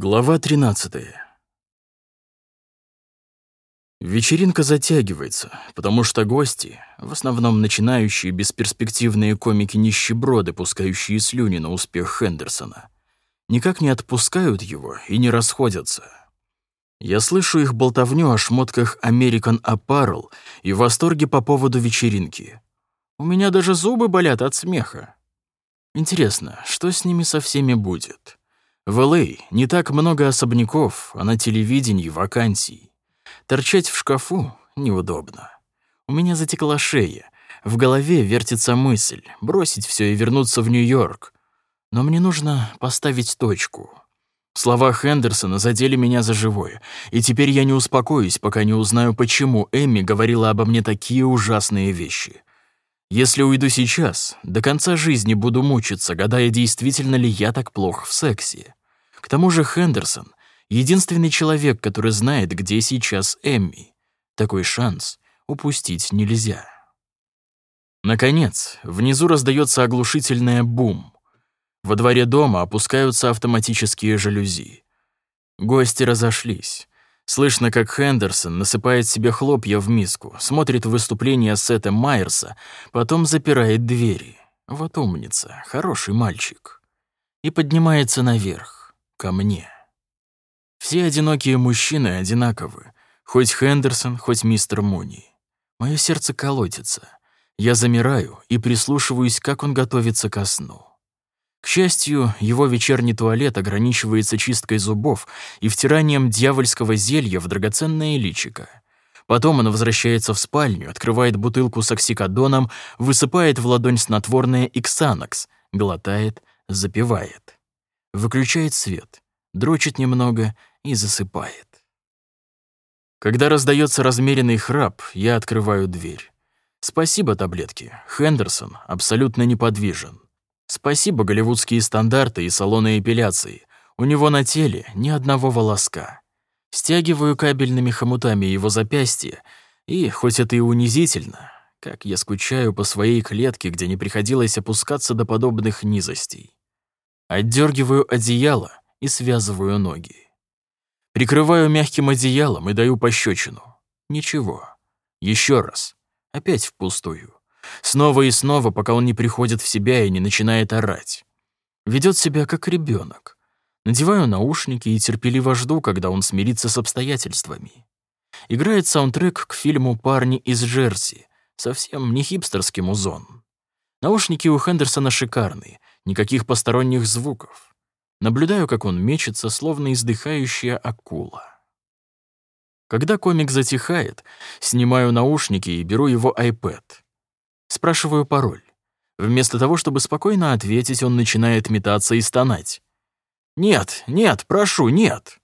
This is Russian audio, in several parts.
Глава 13. Вечеринка затягивается, потому что гости, в основном начинающие бесперспективные комики-нищеброды, пускающие слюни на успех Хендерсона, никак не отпускают его и не расходятся. Я слышу их болтовню о шмотках American Apparel и восторге по поводу вечеринки. У меня даже зубы болят от смеха. Интересно, что с ними со всеми будет? В Л.А. не так много особняков, а на телевидении вакансий. Торчать в шкафу неудобно. У меня затекла шея. В голове вертится мысль бросить все и вернуться в Нью-Йорк. Но мне нужно поставить точку. Слова Хендерсона задели меня за живое, и теперь я не успокоюсь, пока не узнаю, почему Эмми говорила обо мне такие ужасные вещи. Если уйду сейчас, до конца жизни буду мучиться, гадая, действительно ли я так плох в сексе. К тому же Хендерсон — единственный человек, который знает, где сейчас Эмми. Такой шанс упустить нельзя. Наконец, внизу раздается оглушительное бум. Во дворе дома опускаются автоматические жалюзи. Гости разошлись. Слышно, как Хендерсон насыпает себе хлопья в миску, смотрит выступление Сета Майерса, потом запирает двери. Вот умница, хороший мальчик. И поднимается наверх ко мне. Все одинокие мужчины одинаковы, хоть Хендерсон, хоть мистер Муни. Мое сердце колотится. Я замираю и прислушиваюсь, как он готовится ко сну. К счастью, его вечерний туалет ограничивается чисткой зубов и втиранием дьявольского зелья в драгоценное личико. Потом он возвращается в спальню, открывает бутылку с оксикодоном, высыпает в ладонь снотворное иксанокс, глотает, запивает выключает свет, дрочит немного и засыпает. Когда раздается размеренный храп, я открываю дверь. Спасибо таблетки. Хендерсон абсолютно неподвижен. Спасибо голливудские стандарты и салоны эпиляции. У него на теле ни одного волоска. Стягиваю кабельными хомутами его запястья, и, хоть это и унизительно, как я скучаю по своей клетке, где не приходилось опускаться до подобных низостей. Отдергиваю одеяло и связываю ноги. Прикрываю мягким одеялом и даю пощечину. Ничего. Еще раз. Опять впустую. Снова и снова, пока он не приходит в себя и не начинает орать. Ведет себя как ребенок. Надеваю наушники и терпеливо жду, когда он смирится с обстоятельствами. Играет саундтрек к фильму «Парни из Джерси», совсем не хипстерский музон. Наушники у Хендерсона шикарные, Никаких посторонних звуков. Наблюдаю, как он мечется, словно издыхающая акула. Когда комик затихает, снимаю наушники и беру его iPad. Спрашиваю пароль. Вместо того, чтобы спокойно ответить, он начинает метаться и стонать. «Нет, нет, прошу, нет!»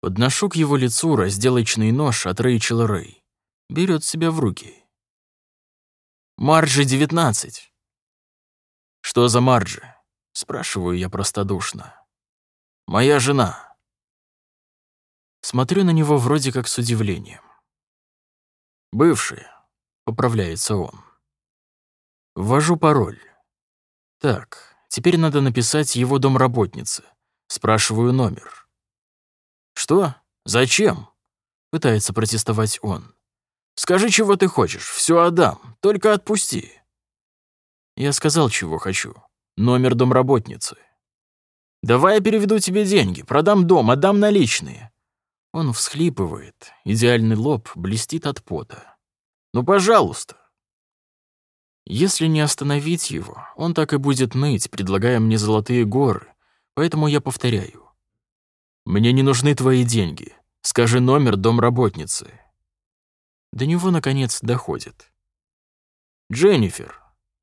Подношу к его лицу разделочный нож от Рэйчел Рэй. Берет себя в руки. «Марджи, девятнадцать. «Что за Марджи?» — спрашиваю я простодушно. «Моя жена». Смотрю на него вроде как с удивлением. «Бывшая», — поправляется он. Ввожу пароль. Так, теперь надо написать его домработнице. Спрашиваю номер. «Что? Зачем?» — пытается протестовать он. «Скажи, чего ты хочешь, все отдам, только отпусти». Я сказал, чего хочу. Номер домработницы. «Давай я переведу тебе деньги, продам дом, отдам наличные». Он всхлипывает, идеальный лоб блестит от пота. «Ну, пожалуйста». Если не остановить его, он так и будет ныть, предлагая мне золотые горы, поэтому я повторяю. «Мне не нужны твои деньги. Скажи номер домработницы». До него, наконец, доходит. «Дженнифер,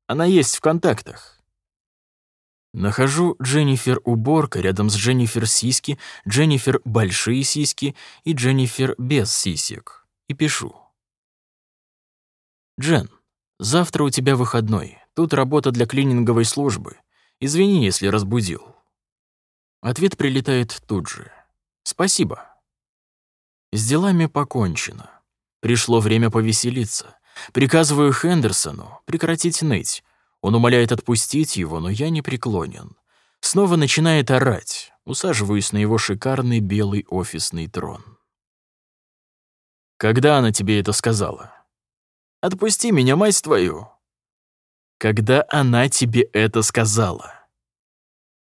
она есть в контактах. Нахожу Дженнифер уборка рядом с Дженнифер сиськи, Дженнифер большие сиськи и Дженнифер без сисек. И пишу. Джен, завтра у тебя выходной. Тут работа для клининговой службы. Извини, если разбудил. Ответ прилетает тут же. Спасибо. С делами покончено. Пришло время повеселиться. Приказываю Хендерсону прекратить ныть. Он умоляет отпустить его, но я не преклонен. Снова начинает орать. Усаживаюсь на его шикарный белый офисный трон. Когда она тебе это сказала? Отпусти меня, мать твою. Когда она тебе это сказала?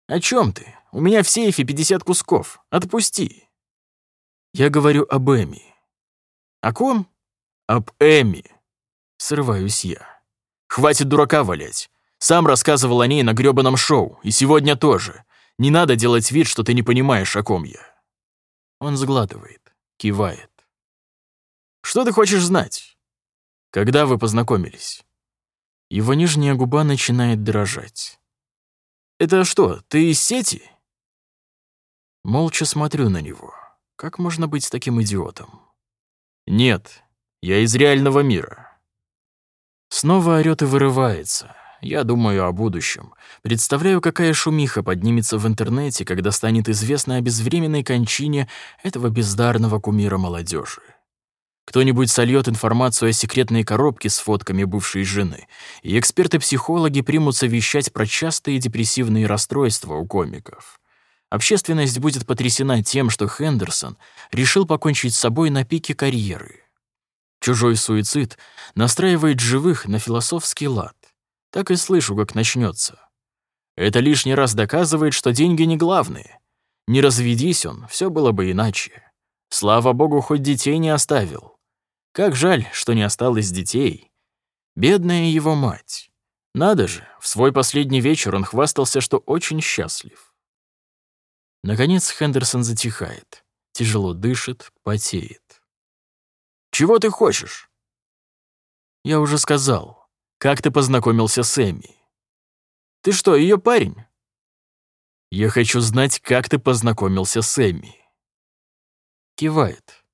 О чем ты? У меня в сейфе 50 кусков. Отпусти. Я говорю об Эми. О ком? Об Эми. Срываюсь я. Хватит дурака валять. Сам рассказывал о ней на грёбаном шоу, и сегодня тоже. Не надо делать вид, что ты не понимаешь, о ком я. Он сглатывает, кивает. Что ты хочешь знать? Когда вы познакомились? Его нижняя губа начинает дрожать. Это что, ты из сети? Молча смотрю на него. Как можно быть таким идиотом? Нет, я из реального мира. Снова орёт и вырывается. Я думаю о будущем. Представляю, какая шумиха поднимется в интернете, когда станет известно о безвременной кончине этого бездарного кумира молодежи. Кто-нибудь сольет информацию о секретной коробке с фотками бывшей жены, и эксперты-психологи примутся вещать про частые депрессивные расстройства у комиков. Общественность будет потрясена тем, что Хендерсон решил покончить с собой на пике карьеры. Чужой суицид настраивает живых на философский лад. Так и слышу, как начнется. Это лишний раз доказывает, что деньги не главные. Не разведись он, все было бы иначе. Слава богу, хоть детей не оставил. Как жаль, что не осталось детей. Бедная его мать. Надо же, в свой последний вечер он хвастался, что очень счастлив. Наконец Хендерсон затихает. Тяжело дышит, потеет. «Чего ты хочешь?» «Я уже сказал. Как ты познакомился с Эми?» «Ты что, ее парень?» «Я хочу знать, как ты познакомился с Эми». Кивает.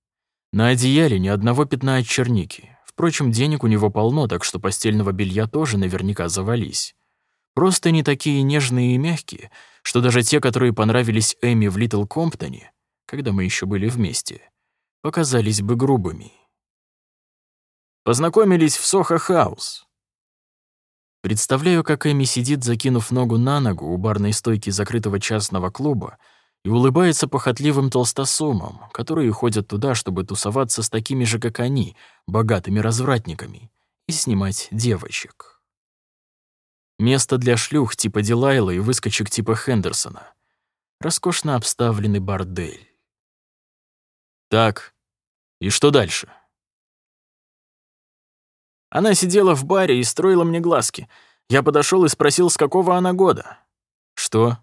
На одеяле ни одного пятна от черники. Впрочем, денег у него полно, так что постельного белья тоже наверняка завались. Просто не такие нежные и мягкие, что даже те, которые понравились Эми в Литл Комптоне, когда мы еще были вместе, показались бы грубыми. Познакомились в Сохо-хаус. Представляю, как Эми сидит, закинув ногу на ногу у барной стойки закрытого частного клуба, и улыбается похотливым толстосумам, которые ходят туда, чтобы тусоваться с такими же, как они, богатыми развратниками, и снимать девочек. Место для шлюх типа Дилайла и выскочек типа Хендерсона. Роскошно обставленный бордель. Так, и что дальше? Она сидела в баре и строила мне глазки. Я подошел и спросил, с какого она года. Что?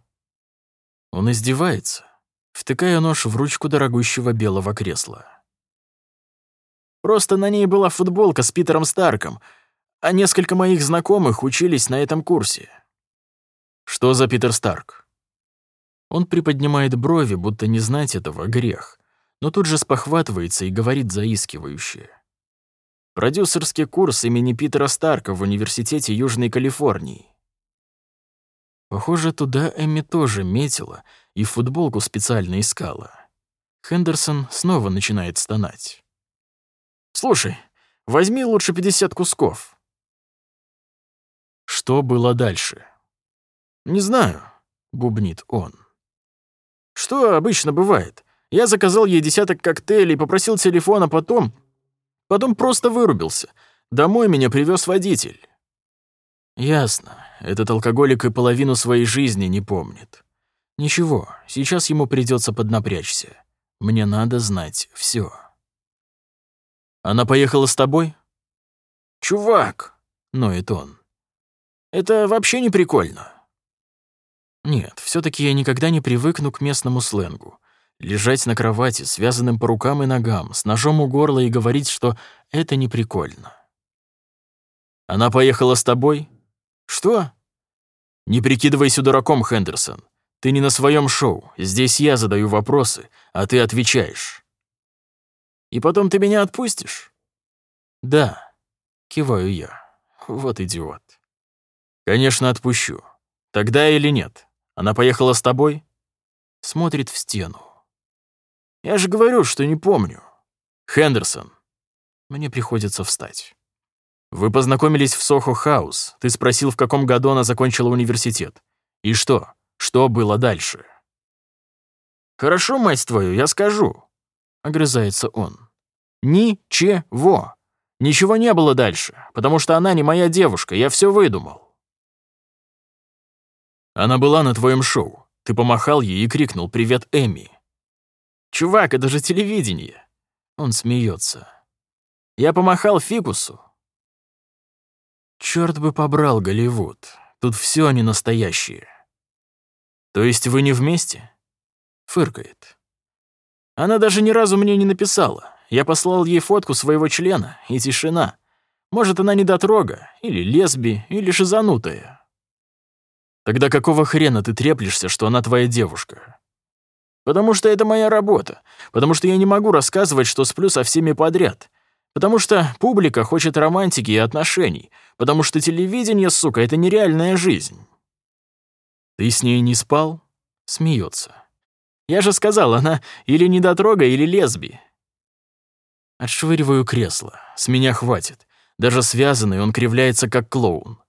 Он издевается, втыкая нож в ручку дорогущего белого кресла. Просто на ней была футболка с Питером Старком, а несколько моих знакомых учились на этом курсе. Что за Питер Старк? Он приподнимает брови, будто не знать этого — грех, но тут же спохватывается и говорит заискивающе. Продюсерский курс имени Питера Старка в Университете Южной Калифорнии. Похоже, туда Эмми тоже метила и футболку специально искала. Хендерсон снова начинает стонать. «Слушай, возьми лучше 50 кусков». Что было дальше? «Не знаю», — бубнит он. «Что обычно бывает? Я заказал ей десяток коктейлей, попросил телефон, а потом... Потом просто вырубился. Домой меня привез водитель». «Ясно. Этот алкоголик и половину своей жизни не помнит. Ничего, сейчас ему придется поднапрячься. Мне надо знать все. Она поехала с тобой? Чувак, ноет он. Это вообще не прикольно. Нет, все таки я никогда не привыкну к местному сленгу. Лежать на кровати, связанным по рукам и ногам, с ножом у горла и говорить, что это не прикольно. Она поехала с тобой? «Что?» «Не прикидывайся дураком, Хендерсон. Ты не на своем шоу. Здесь я задаю вопросы, а ты отвечаешь». «И потом ты меня отпустишь?» «Да», — киваю я. Вот идиот. «Конечно, отпущу. Тогда или нет? Она поехала с тобой?» Смотрит в стену. «Я же говорю, что не помню. Хендерсон». Мне приходится встать. Вы познакомились в Сохо-хаус. Ты спросил, в каком году она закончила университет. И что? Что было дальше? «Хорошо, мать твою, я скажу», — огрызается он. «Ничего. Ничего не было дальше, потому что она не моя девушка, я все выдумал». Она была на твоем шоу. Ты помахал ей и крикнул «Привет, Эми». «Чувак, это же телевидение!» Он смеется. «Я помахал фикусу». Черт бы побрал Голливуд. Тут все не настоящее. То есть вы не вместе? Фыркает. Она даже ни разу мне не написала. Я послал ей фотку своего члена, и тишина. Может, она недотрога, или лесби, или шизанутая. Тогда какого хрена ты треплешься, что она твоя девушка? Потому что это моя работа. Потому что я не могу рассказывать, что сплю со всеми подряд. Потому что публика хочет романтики и отношений. Потому что телевидение, сука, это нереальная жизнь. Ты с ней не спал? Смеется. Я же сказал, она или недотрога, или лесби. Отшвыриваю кресло. С меня хватит. Даже связанный он кривляется, как клоун.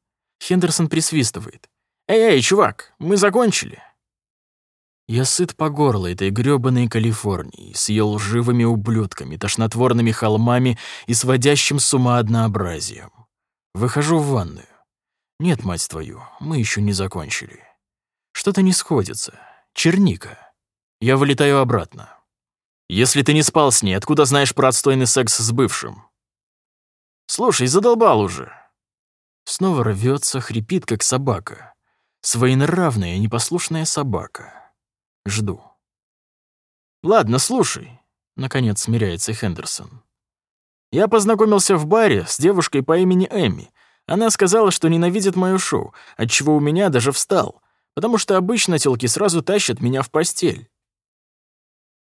Хендерсон присвистывает. «Эй-эй, чувак, мы закончили!» Я сыт по горло этой грёбаной Калифорнии, с её лживыми ублюдками, тошнотворными холмами и сводящим с ума однообразием. Выхожу в ванную. Нет, мать твою, мы ещё не закончили. Что-то не сходится. Черника. Я вылетаю обратно. Если ты не спал с ней, откуда знаешь про отстойный секс с бывшим? Слушай, задолбал уже. Снова рвется, хрипит, как собака. Своенравная, непослушная собака. Жду. «Ладно, слушай», — наконец смиряется Хендерсон. «Я познакомился в баре с девушкой по имени Эми. Она сказала, что ненавидит моё шоу, отчего у меня даже встал, потому что обычно тёлки сразу тащат меня в постель».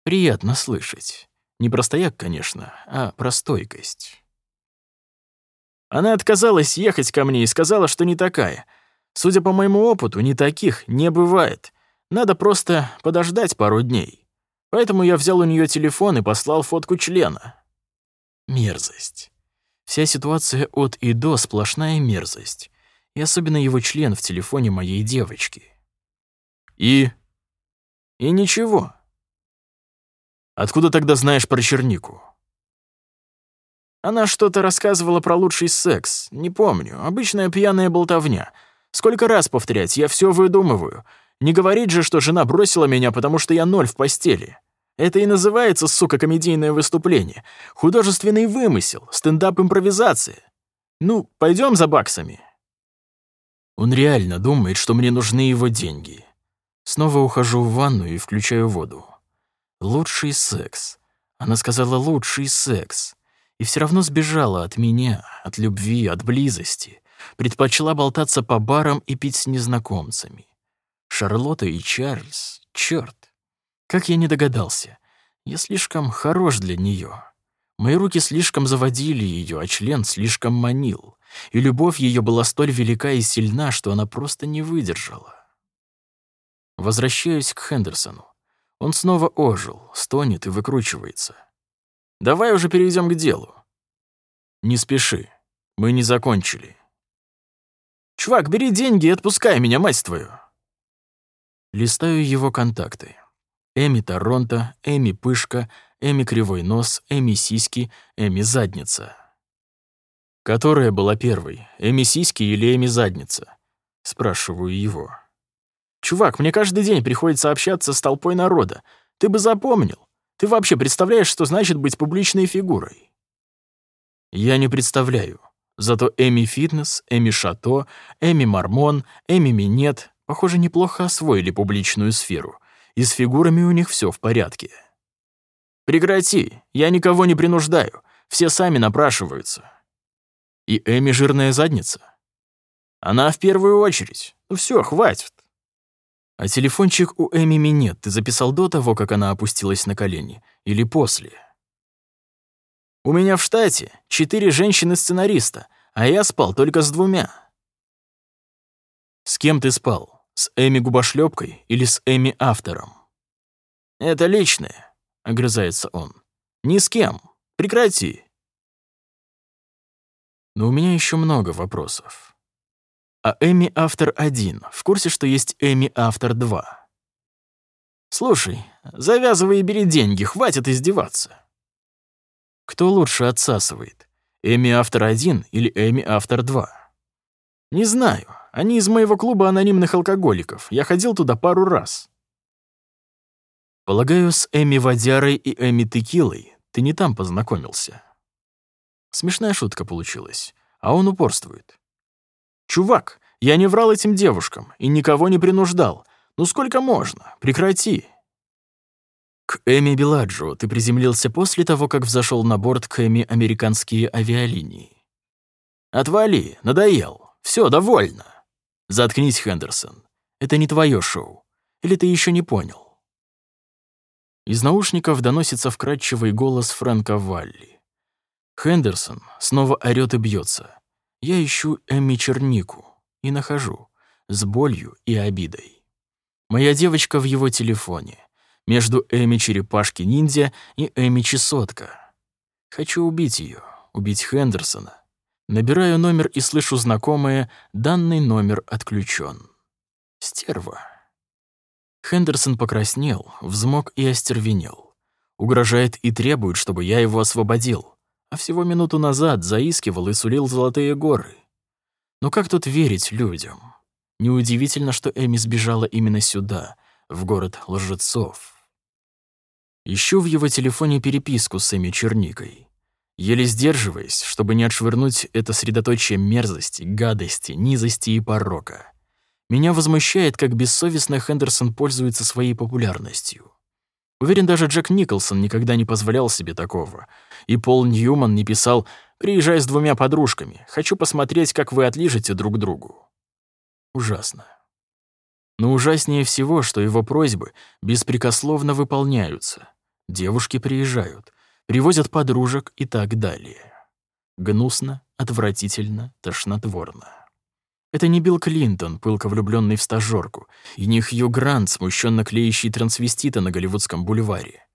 Приятно слышать. Не простояк, конечно, а про стойкость. Она отказалась ехать ко мне и сказала, что не такая. Судя по моему опыту, не таких не бывает — надо просто подождать пару дней. Поэтому я взял у нее телефон и послал фотку члена. Мерзость. Вся ситуация от и до сплошная мерзость. И особенно его член в телефоне моей девочки. И... И ничего. Откуда тогда знаешь про чернику? Она что-то рассказывала про лучший секс. Не помню. Обычная пьяная болтовня. Сколько раз повторять, я все выдумываю. Не говорит же, что жена бросила меня, потому что я ноль в постели. Это и называется, сука, комедийное выступление. Художественный вымысел, стендап-импровизация. Ну, пойдем за баксами. Он реально думает, что мне нужны его деньги. Снова ухожу в ванну и включаю воду. Лучший секс. Она сказала «лучший секс». И все равно сбежала от меня, от любви, от близости. Предпочла болтаться по барам и пить с незнакомцами. Шарлотта и Чарльз, черт, как я не догадался. Я слишком хорош для нее. Мои руки слишком заводили ее, а член слишком манил. И любовь ее была столь велика и сильна, что она просто не выдержала. Возвращаюсь к Хендерсону. Он снова ожил, стонет и выкручивается. «Давай уже перейдем к делу». «Не спеши, мы не закончили». «Чувак, бери деньги и отпускай меня, мать твою!» Листаю его контакты. Эми Торонто, Эми Пышка, Эми Кривой Нос, Эми Сиськи, Эми Задница. Которая была первой, Эми Сиськи или Эми Задница? Спрашиваю его. «Чувак, мне каждый день приходится общаться с толпой народа. Ты бы запомнил. Ты вообще представляешь, что значит быть публичной фигурой?» Я не представляю. Зато Эми Фитнес, Эми Шато, Эми Мормон, Эми Минет, Похоже, неплохо освоили публичную сферу, и с фигурами у них все в порядке. «Прекрати, я никого не принуждаю, все сами напрашиваются». И Эми жирная задница? Она в первую очередь. Ну все, хватит. А телефончик у Эми нет, ты записал до того, как она опустилась на колени, или после? У меня в штате четыре женщины-сценариста, а я спал только с двумя. С кем ты спал? С Эми Губошлепкой или с Эми Автором? «Это личное», — огрызается он. «Ни с кем. Прекрати». Но у меня еще много вопросов. А Эми Автор 1 в курсе, что есть Эми Автор 2? Слушай, завязывай и бери деньги, хватит издеваться. Кто лучше отсасывает? Эми Автор 1 или Эми Автор 2? Не знаю. Они из моего клуба анонимных алкоголиков. Я ходил туда пару раз. Полагаю, с Эми Водярой и Эми Текилой ты не там познакомился. Смешная шутка получилась, а он упорствует. «Чувак, я не врал этим девушкам и никого не принуждал. Ну сколько можно? Прекрати!» К Эми Беладжо ты приземлился после того, как взошел на борт к Эми американские авиалинии. «Отвали, надоел. Все, довольно. Заткнись, Хендерсон. Это не твое шоу. Или ты еще не понял?» Из наушников доносится вкрадчивый голос Фрэнка Валли. Хендерсон снова орёт и бьется. Я ищу Эми Чернику и нахожу, с болью и обидой. Моя девочка в его телефоне, между Эми Черепашки-ниндзя и Эми Чесотка. Хочу убить ее, убить Хендерсона. Набираю номер и слышу знакомое «Данный номер отключен». Стерва. Хендерсон покраснел, взмок и остервенел. Угрожает и требует, чтобы я его освободил. А всего минуту назад заискивал и сулил золотые горы. Но как тут верить людям? Неудивительно, что Эми сбежала именно сюда, в город лжецов. Ищу в его телефоне переписку с Эми Черникой. Еле сдерживаясь, чтобы не отшвырнуть это средоточие мерзости, гадости, низости и порока. Меня возмущает, как бессовестно Хендерсон пользуется своей популярностью. Уверен, даже Джек Николсон никогда не позволял себе такого. И Пол Ньюман не писал «Приезжай с двумя подружками, хочу посмотреть, как вы отлижете друг другу». Ужасно. Но ужаснее всего, что его просьбы беспрекословно выполняются. Девушки приезжают, привозят подружек и так далее. Гнусно, отвратительно, тошнотворно. Это не Билл Клинтон, пылко влюбленный в стажёрку, и не Хью Грант, смущенно клеящий трансвестита на Голливудском бульваре.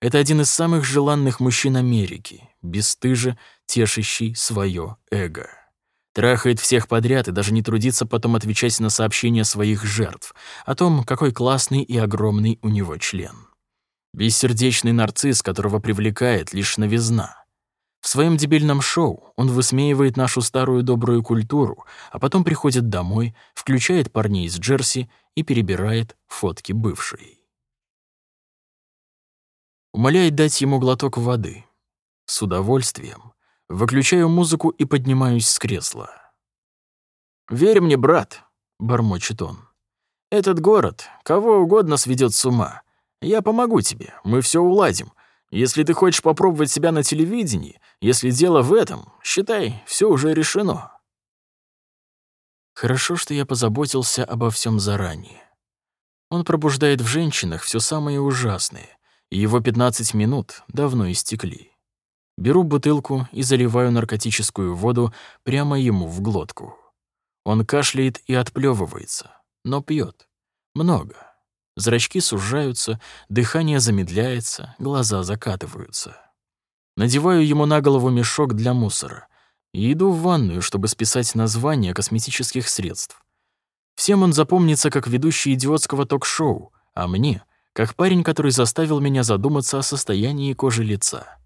Это один из самых желанных мужчин Америки, бесстыже тешащий свое эго. Трахает всех подряд и даже не трудится потом отвечать на сообщения своих жертв о том, какой классный и огромный у него член. Бессердечный нарцисс, которого привлекает лишь новизна. В своем дебильном шоу он высмеивает нашу старую добрую культуру, а потом приходит домой, включает парней из Джерси и перебирает фотки бывшей. Умоляет дать ему глоток воды. С удовольствием. Выключаю музыку и поднимаюсь с кресла. «Верь мне, брат», — бормочет он. «Этот город кого угодно сведет с ума. Я помогу тебе, мы все уладим. Если ты хочешь попробовать себя на телевидении, если дело в этом, считай, все уже решено. Хорошо, что я позаботился обо всем заранее. Он пробуждает в женщинах все самое ужасное, и его 15 минут давно истекли. Беру бутылку и заливаю наркотическую воду прямо ему в глотку. Он кашляет и отплевывается, но пьет. Много. Зрачки сужаются, дыхание замедляется, глаза закатываются. Надеваю ему на голову мешок для мусора и иду в ванную, чтобы списать название косметических средств. Всем он запомнится как ведущий идиотского ток-шоу, а мне — как парень, который заставил меня задуматься о состоянии кожи лица.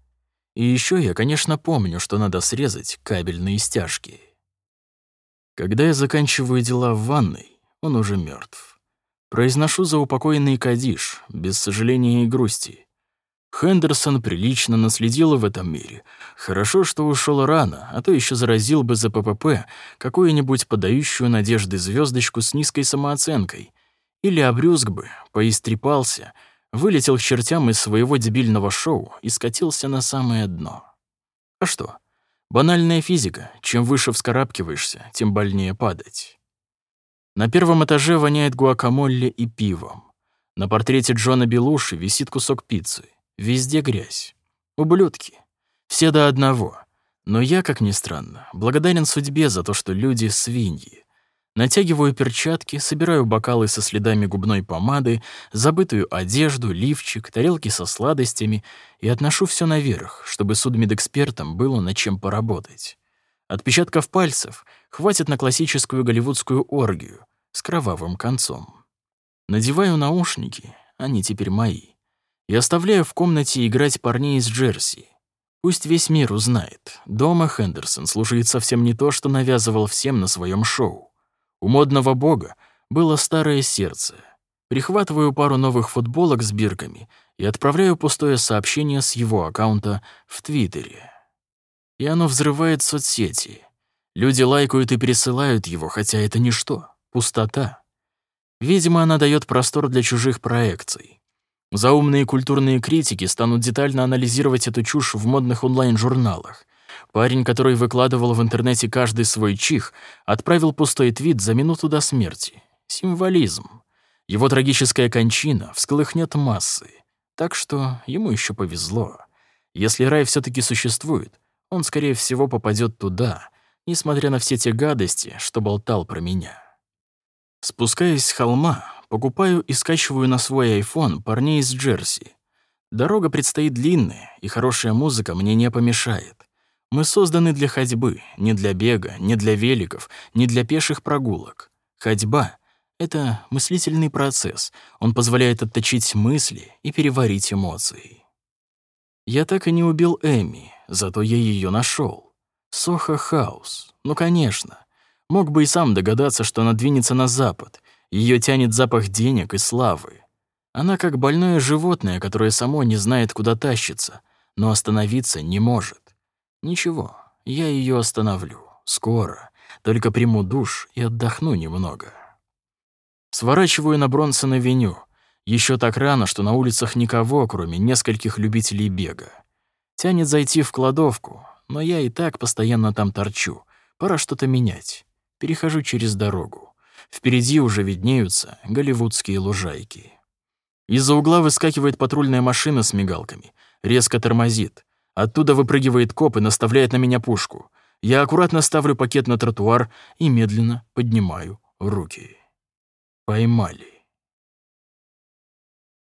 И еще я, конечно, помню, что надо срезать кабельные стяжки. Когда я заканчиваю дела в ванной, он уже мертв. Произношу заупокоенный кадиш, без сожаления и грусти. Хендерсон прилично наследил в этом мире. Хорошо, что ушел рано, а то еще заразил бы за ППП какую-нибудь подающую надежды звездочку с низкой самооценкой. Или обрюзг бы, поистрепался, вылетел к чертям из своего дебильного шоу и скатился на самое дно. А что? Банальная физика. Чем выше вскарабкиваешься, тем больнее падать. На первом этаже воняет гуакамолле и пивом. На портрете Джона Белуши висит кусок пиццы. Везде грязь. Ублюдки. Все до одного. Но я, как ни странно, благодарен судьбе за то, что люди — свиньи. Натягиваю перчатки, собираю бокалы со следами губной помады, забытую одежду, лифчик, тарелки со сладостями и отношу все наверх, чтобы судмедэкспертам было над чем поработать. Отпечатков пальцев хватит на классическую голливудскую оргию с кровавым концом. Надеваю наушники, они теперь мои, и оставляю в комнате играть парней из Джерси. Пусть весь мир узнает, дома Хендерсон слушает совсем не то, что навязывал всем на своем шоу. У модного бога было старое сердце. Прихватываю пару новых футболок с бирками и отправляю пустое сообщение с его аккаунта в Твиттере. И оно взрывает соцсети. Люди лайкают и пересылают его, хотя это ничто, пустота. Видимо, она дает простор для чужих проекций. Заумные культурные критики станут детально анализировать эту чушь в модных онлайн-журналах. Парень, который выкладывал в интернете каждый свой чих, отправил пустой твит за минуту до смерти. Символизм. Его трагическая кончина всколыхнет массы. Так что ему еще повезло. Если рай все таки существует, он, скорее всего, попадет туда, несмотря на все те гадости, что болтал про меня. Спускаясь с холма, покупаю и скачиваю на свой iPhone парней из Джерси. Дорога предстоит длинная, и хорошая музыка мне не помешает. Мы созданы для ходьбы, не для бега, не для великов, не для пеших прогулок. Ходьба — это мыслительный процесс, он позволяет отточить мысли и переварить эмоции. Я так и не убил Эми, зато я ее нашел. Соха Хаус. Ну, конечно. Мог бы и сам догадаться, что она двинется на запад. Ее тянет запах денег и славы. Она как больное животное, которое само не знает, куда тащится, но остановиться не может. Ничего, я ее остановлю. Скоро. Только приму душ и отдохну немного. Сворачиваю на Бронсон-авеню. Еще так рано, что на улицах никого, кроме нескольких любителей бега. Тянет зайти в кладовку, но я и так постоянно там торчу. Пора что-то менять. Перехожу через дорогу. Впереди уже виднеются голливудские лужайки. Из-за угла выскакивает патрульная машина с мигалками. Резко тормозит. Оттуда выпрыгивает коп и наставляет на меня пушку. Я аккуратно ставлю пакет на тротуар и медленно поднимаю руки. Поймали.